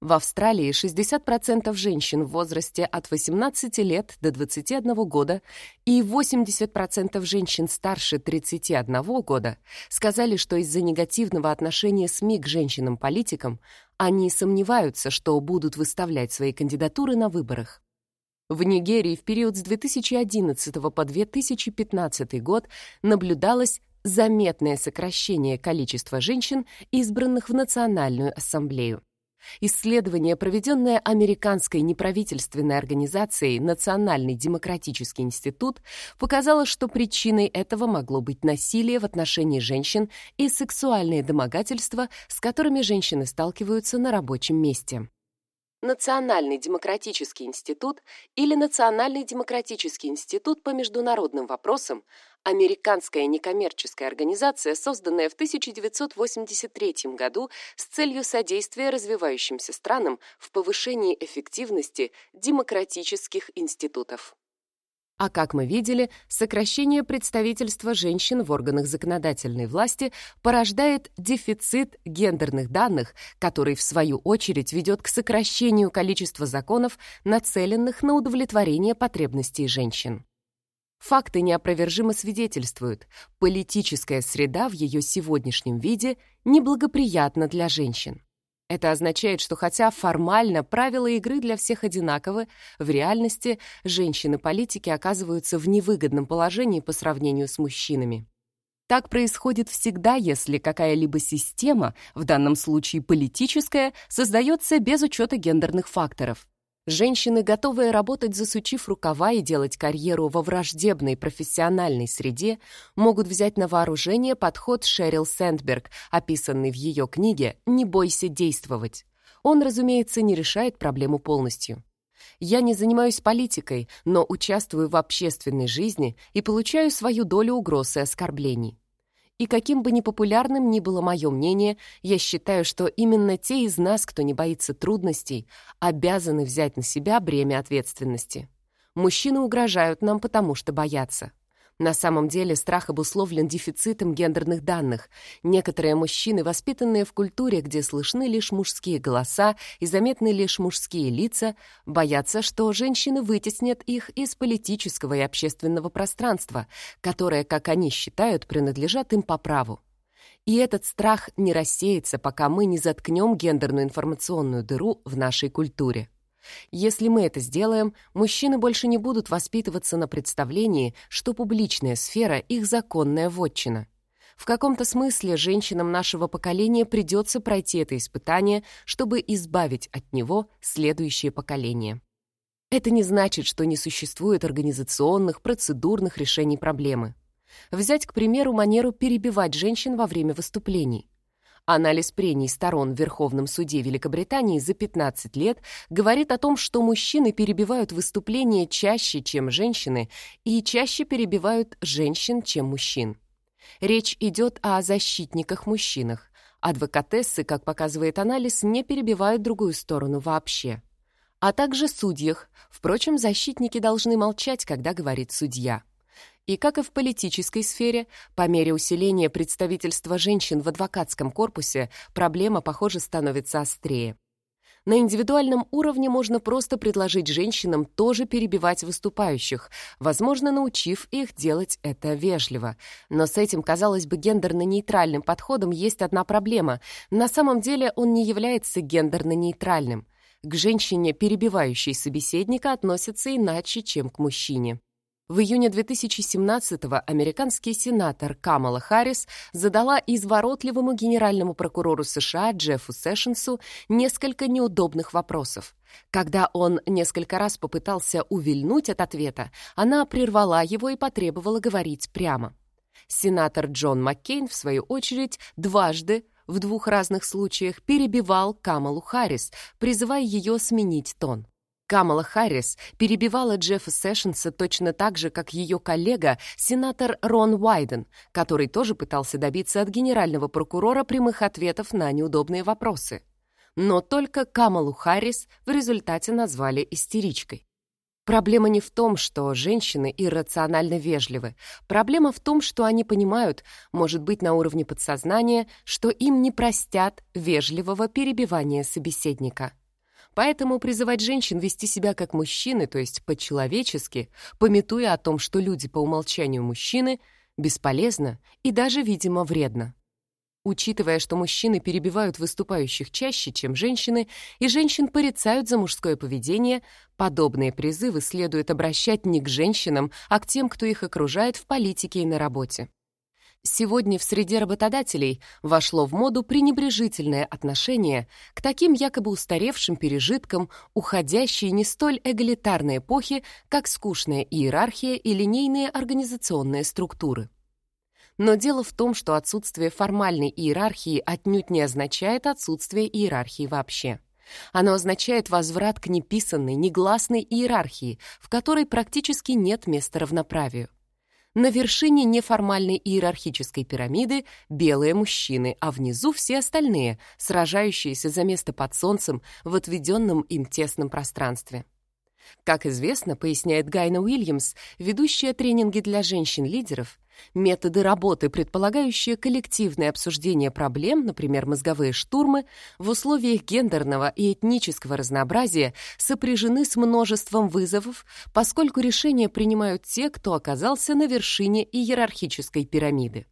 Speaker 1: В Австралии 60% женщин в возрасте от 18 лет до 21 года и 80% женщин старше 31 года сказали, что из-за негативного отношения СМИ к женщинам-политикам они сомневаются, что будут выставлять свои кандидатуры на выборах. В Нигерии в период с 2011 по 2015 год наблюдалось заметное сокращение количества женщин, избранных в Национальную ассамблею. Исследование, проведенное американской неправительственной организацией Национальный демократический институт, показало, что причиной этого могло быть насилие в отношении женщин и сексуальные домогательства, с которыми женщины сталкиваются на рабочем месте. Национальный демократический институт или Национальный демократический институт по международным вопросам американская некоммерческая организация, созданная в 1983 году с целью содействия развивающимся странам в повышении эффективности демократических институтов. А как мы видели, сокращение представительства женщин в органах законодательной власти порождает дефицит гендерных данных, который, в свою очередь, ведет к сокращению количества законов, нацеленных на удовлетворение потребностей женщин. Факты неопровержимо свидетельствуют, политическая среда в ее сегодняшнем виде неблагоприятна для женщин. Это означает, что хотя формально правила игры для всех одинаковы, в реальности женщины-политики оказываются в невыгодном положении по сравнению с мужчинами. Так происходит всегда, если какая-либо система, в данном случае политическая, создается без учета гендерных факторов. Женщины, готовые работать засучив рукава и делать карьеру во враждебной профессиональной среде, могут взять на вооружение подход Шерил Сэндберг, описанный в ее книге «Не бойся действовать». Он, разумеется, не решает проблему полностью. Я не занимаюсь политикой, но участвую в общественной жизни и получаю свою долю угроз и оскорблений. И каким бы непопулярным ни было мое мнение, я считаю, что именно те из нас, кто не боится трудностей, обязаны взять на себя бремя ответственности. Мужчины угрожают нам, потому что боятся. На самом деле страх обусловлен дефицитом гендерных данных. Некоторые мужчины, воспитанные в культуре, где слышны лишь мужские голоса и заметны лишь мужские лица, боятся, что женщины вытеснят их из политического и общественного пространства, которое, как они считают, принадлежат им по праву. И этот страх не рассеется, пока мы не заткнем гендерную информационную дыру в нашей культуре. Если мы это сделаем, мужчины больше не будут воспитываться на представлении, что публичная сфера — их законная вотчина. В каком-то смысле женщинам нашего поколения придется пройти это испытание, чтобы избавить от него следующее поколение. Это не значит, что не существует организационных, процедурных решений проблемы. Взять, к примеру, манеру перебивать женщин во время выступлений. Анализ прений сторон в Верховном суде Великобритании за 15 лет говорит о том, что мужчины перебивают выступления чаще, чем женщины, и чаще перебивают женщин, чем мужчин. Речь идет о защитниках-мужчинах. Адвокатессы, как показывает анализ, не перебивают другую сторону вообще. А также судьях. Впрочем, защитники должны молчать, когда говорит судья. И как и в политической сфере, по мере усиления представительства женщин в адвокатском корпусе проблема, похоже, становится острее. На индивидуальном уровне можно просто предложить женщинам тоже перебивать выступающих, возможно, научив их делать это вежливо. Но с этим, казалось бы, гендерно-нейтральным подходом есть одна проблема. На самом деле он не является гендерно-нейтральным. К женщине, перебивающей собеседника, относятся иначе, чем к мужчине. В июне 2017-го американский сенатор Камала Харрис задала изворотливому генеральному прокурору США Джеффу Сэшенсу несколько неудобных вопросов. Когда он несколько раз попытался увильнуть от ответа, она прервала его и потребовала говорить прямо. Сенатор Джон Маккейн, в свою очередь, дважды в двух разных случаях перебивал Камалу Харрис, призывая ее сменить тон. Камала Харрис перебивала Джеффа Сэшенса точно так же, как ее коллега, сенатор Рон Уайден, который тоже пытался добиться от генерального прокурора прямых ответов на неудобные вопросы. Но только Камалу Харрис в результате назвали истеричкой. Проблема не в том, что женщины иррационально вежливы. Проблема в том, что они понимают, может быть, на уровне подсознания, что им не простят вежливого перебивания собеседника. Поэтому призывать женщин вести себя как мужчины, то есть по-человечески, пометуя о том, что люди по умолчанию мужчины, бесполезно и даже, видимо, вредно. Учитывая, что мужчины перебивают выступающих чаще, чем женщины, и женщин порицают за мужское поведение, подобные призывы следует обращать не к женщинам, а к тем, кто их окружает в политике и на работе. Сегодня в среде работодателей вошло в моду пренебрежительное отношение к таким якобы устаревшим пережиткам уходящей не столь эгалитарной эпохи, как скучная иерархия и линейные организационные структуры. Но дело в том, что отсутствие формальной иерархии отнюдь не означает отсутствие иерархии вообще. Оно означает возврат к неписанной, негласной иерархии, в которой практически нет места равноправию. На вершине неформальной иерархической пирамиды белые мужчины, а внизу все остальные, сражающиеся за место под солнцем в отведенном им тесном пространстве. Как известно, поясняет Гайна Уильямс, ведущая тренинги для женщин-лидеров, Методы работы, предполагающие коллективное обсуждение проблем, например, мозговые штурмы, в условиях гендерного и этнического разнообразия сопряжены с множеством вызовов, поскольку решения принимают те, кто оказался на вершине иерархической пирамиды.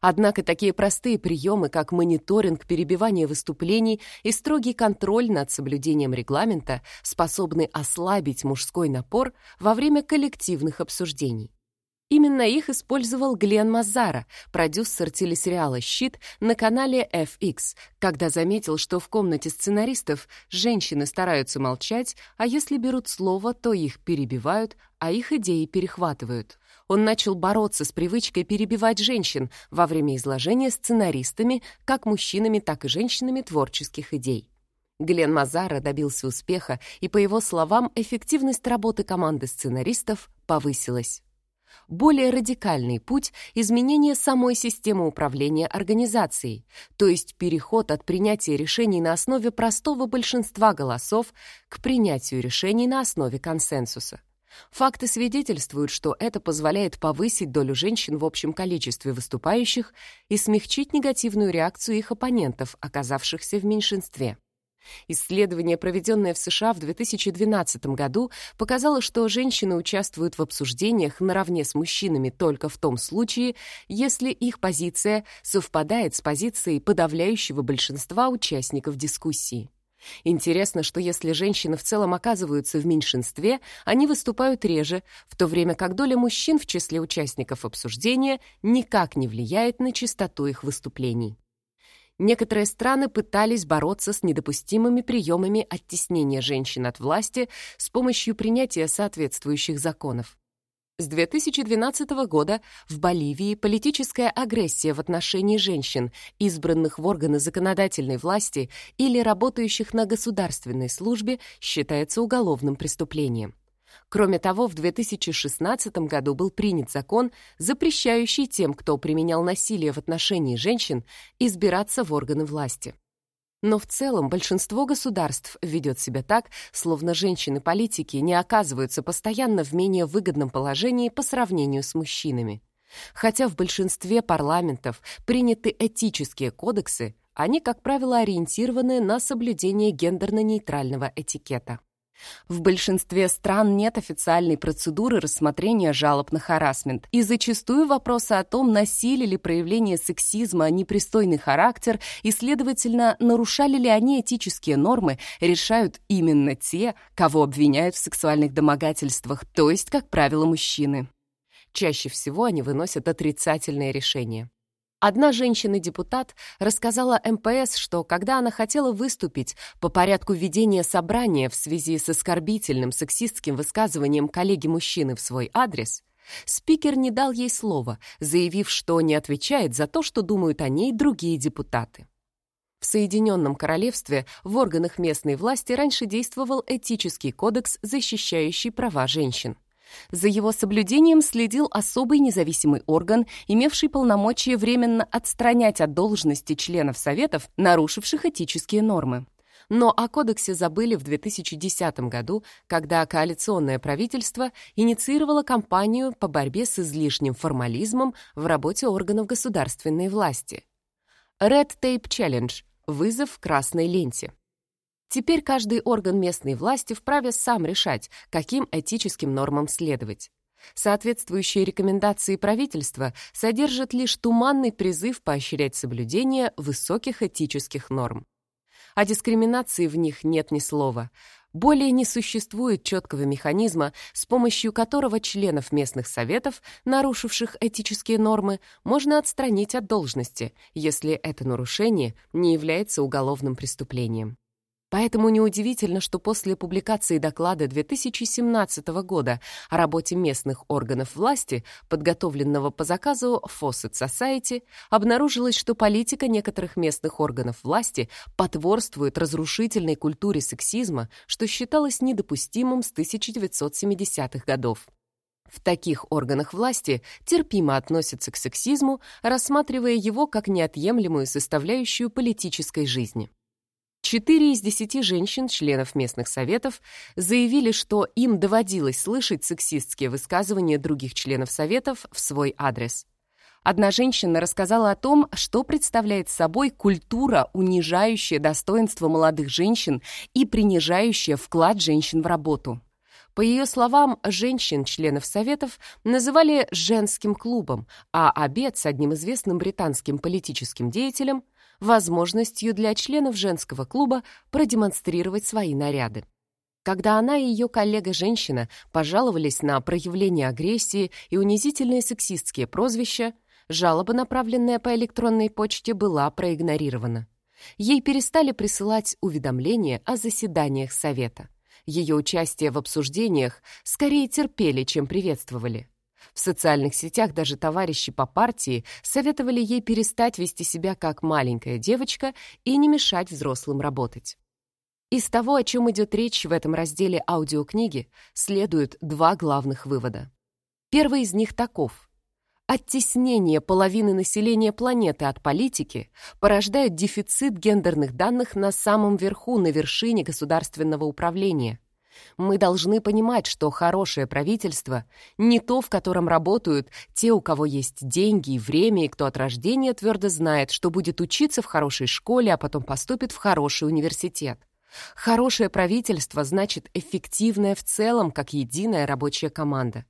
Speaker 1: Однако такие простые приемы, как мониторинг перебивание выступлений и строгий контроль над соблюдением регламента, способны ослабить мужской напор во время коллективных обсуждений. Именно их использовал Глен Мазара, продюсер телесериала «Щит» на канале FX, когда заметил, что в комнате сценаристов женщины стараются молчать, а если берут слово, то их перебивают, а их идеи перехватывают. Он начал бороться с привычкой перебивать женщин во время изложения сценаристами, как мужчинами, так и женщинами творческих идей. Глен Мазара добился успеха, и, по его словам, эффективность работы команды сценаристов повысилась более радикальный путь изменения самой системы управления организацией, то есть переход от принятия решений на основе простого большинства голосов к принятию решений на основе консенсуса. Факты свидетельствуют, что это позволяет повысить долю женщин в общем количестве выступающих и смягчить негативную реакцию их оппонентов, оказавшихся в меньшинстве. Исследование, проведенное в США в 2012 году, показало, что женщины участвуют в обсуждениях наравне с мужчинами только в том случае, если их позиция совпадает с позицией подавляющего большинства участников дискуссии. Интересно, что если женщины в целом оказываются в меньшинстве, они выступают реже, в то время как доля мужчин в числе участников обсуждения никак не влияет на частоту их выступлений. Некоторые страны пытались бороться с недопустимыми приемами оттеснения женщин от власти с помощью принятия соответствующих законов. С 2012 года в Боливии политическая агрессия в отношении женщин, избранных в органы законодательной власти или работающих на государственной службе, считается уголовным преступлением. Кроме того, в 2016 году был принят закон, запрещающий тем, кто применял насилие в отношении женщин, избираться в органы власти. Но в целом большинство государств ведет себя так, словно женщины-политики не оказываются постоянно в менее выгодном положении по сравнению с мужчинами. Хотя в большинстве парламентов приняты этические кодексы, они, как правило, ориентированы на соблюдение гендерно-нейтрального этикета. В большинстве стран нет официальной процедуры рассмотрения жалоб на харассмент, и зачастую вопросы о том, носили ли проявление сексизма непристойный характер и, следовательно, нарушали ли они этические нормы, решают именно те, кого обвиняют в сексуальных домогательствах, то есть, как правило, мужчины. Чаще всего они выносят отрицательные решения. Одна женщина-депутат рассказала МПС, что когда она хотела выступить по порядку ведения собрания в связи с оскорбительным сексистским высказыванием коллеги-мужчины в свой адрес, спикер не дал ей слова, заявив, что не отвечает за то, что думают о ней другие депутаты. В Соединенном Королевстве в органах местной власти раньше действовал этический кодекс, защищающий права женщин. За его соблюдением следил особый независимый орган, имевший полномочия временно отстранять от должности членов Советов, нарушивших этические нормы. Но о кодексе забыли в 2010 году, когда коалиционное правительство инициировало кампанию по борьбе с излишним формализмом в работе органов государственной власти. Red Tape Challenge — вызов красной ленте. Теперь каждый орган местной власти вправе сам решать, каким этическим нормам следовать. Соответствующие рекомендации правительства содержат лишь туманный призыв поощрять соблюдение высоких этических норм. О дискриминации в них нет ни слова. Более не существует четкого механизма, с помощью которого членов местных советов, нарушивших этические нормы, можно отстранить от должности, если это нарушение не является уголовным преступлением. Поэтому неудивительно, что после публикации доклада 2017 года о работе местных органов власти, подготовленного по заказу Fawcett Society, обнаружилось, что политика некоторых местных органов власти потворствует разрушительной культуре сексизма, что считалось недопустимым с 1970-х годов. В таких органах власти терпимо относятся к сексизму, рассматривая его как неотъемлемую составляющую политической жизни. Четыре из десяти женщин, членов местных советов, заявили, что им доводилось слышать сексистские высказывания других членов советов в свой адрес. Одна женщина рассказала о том, что представляет собой культура, унижающая достоинство молодых женщин и принижающая вклад женщин в работу. По ее словам, женщин, членов Советов, называли «женским клубом», а обед с одним известным британским политическим деятелем – возможностью для членов женского клуба продемонстрировать свои наряды. Когда она и ее коллега-женщина пожаловались на проявление агрессии и унизительные сексистские прозвища, жалоба, направленная по электронной почте, была проигнорирована. Ей перестали присылать уведомления о заседаниях Совета. Ее участие в обсуждениях скорее терпели, чем приветствовали. В социальных сетях даже товарищи по партии советовали ей перестать вести себя как маленькая девочка и не мешать взрослым работать. Из того, о чем идет речь в этом разделе аудиокниги, следуют два главных вывода. Первый из них таков. Оттеснение половины населения планеты от политики порождает дефицит гендерных данных на самом верху, на вершине государственного управления – мы должны понимать, что хорошее правительство не то, в котором работают те, у кого есть деньги и время, и кто от рождения твердо знает, что будет учиться в хорошей школе, а потом поступит в хороший университет. Хорошее правительство значит эффективное в целом, как единая рабочая команда.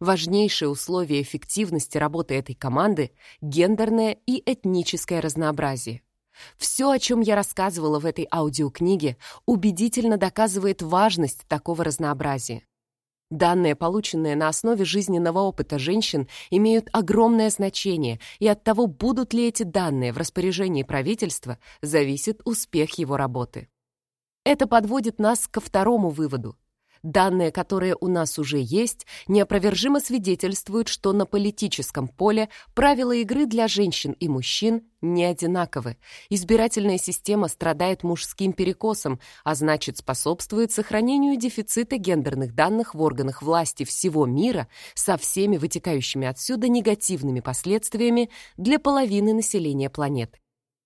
Speaker 1: Важнейшее условие эффективности работы этой команды — гендерное и этническое разнообразие. Все, о чем я рассказывала в этой аудиокниге, убедительно доказывает важность такого разнообразия. Данные, полученные на основе жизненного опыта женщин, имеют огромное значение, и от того, будут ли эти данные в распоряжении правительства, зависит успех его работы. Это подводит нас ко второму выводу. Данные, которые у нас уже есть, неопровержимо свидетельствуют, что на политическом поле правила игры для женщин и мужчин не одинаковы. Избирательная система страдает мужским перекосом, а значит способствует сохранению дефицита гендерных данных в органах власти всего мира со всеми вытекающими отсюда негативными последствиями для половины населения планеты.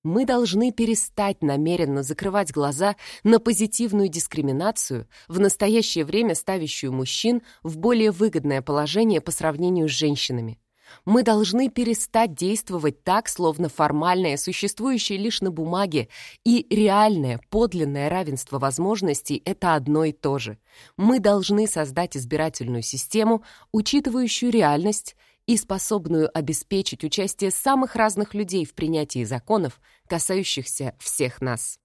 Speaker 1: Мы должны перестать намеренно закрывать глаза на позитивную дискриминацию, в настоящее время ставящую мужчин в более выгодное положение по сравнению с женщинами. Мы должны перестать действовать так, словно формальное, существующее лишь на бумаге, и реальное, подлинное равенство возможностей — это одно и то же. Мы должны создать избирательную систему, учитывающую реальность и способную обеспечить участие самых разных людей в принятии законов, касающихся всех нас.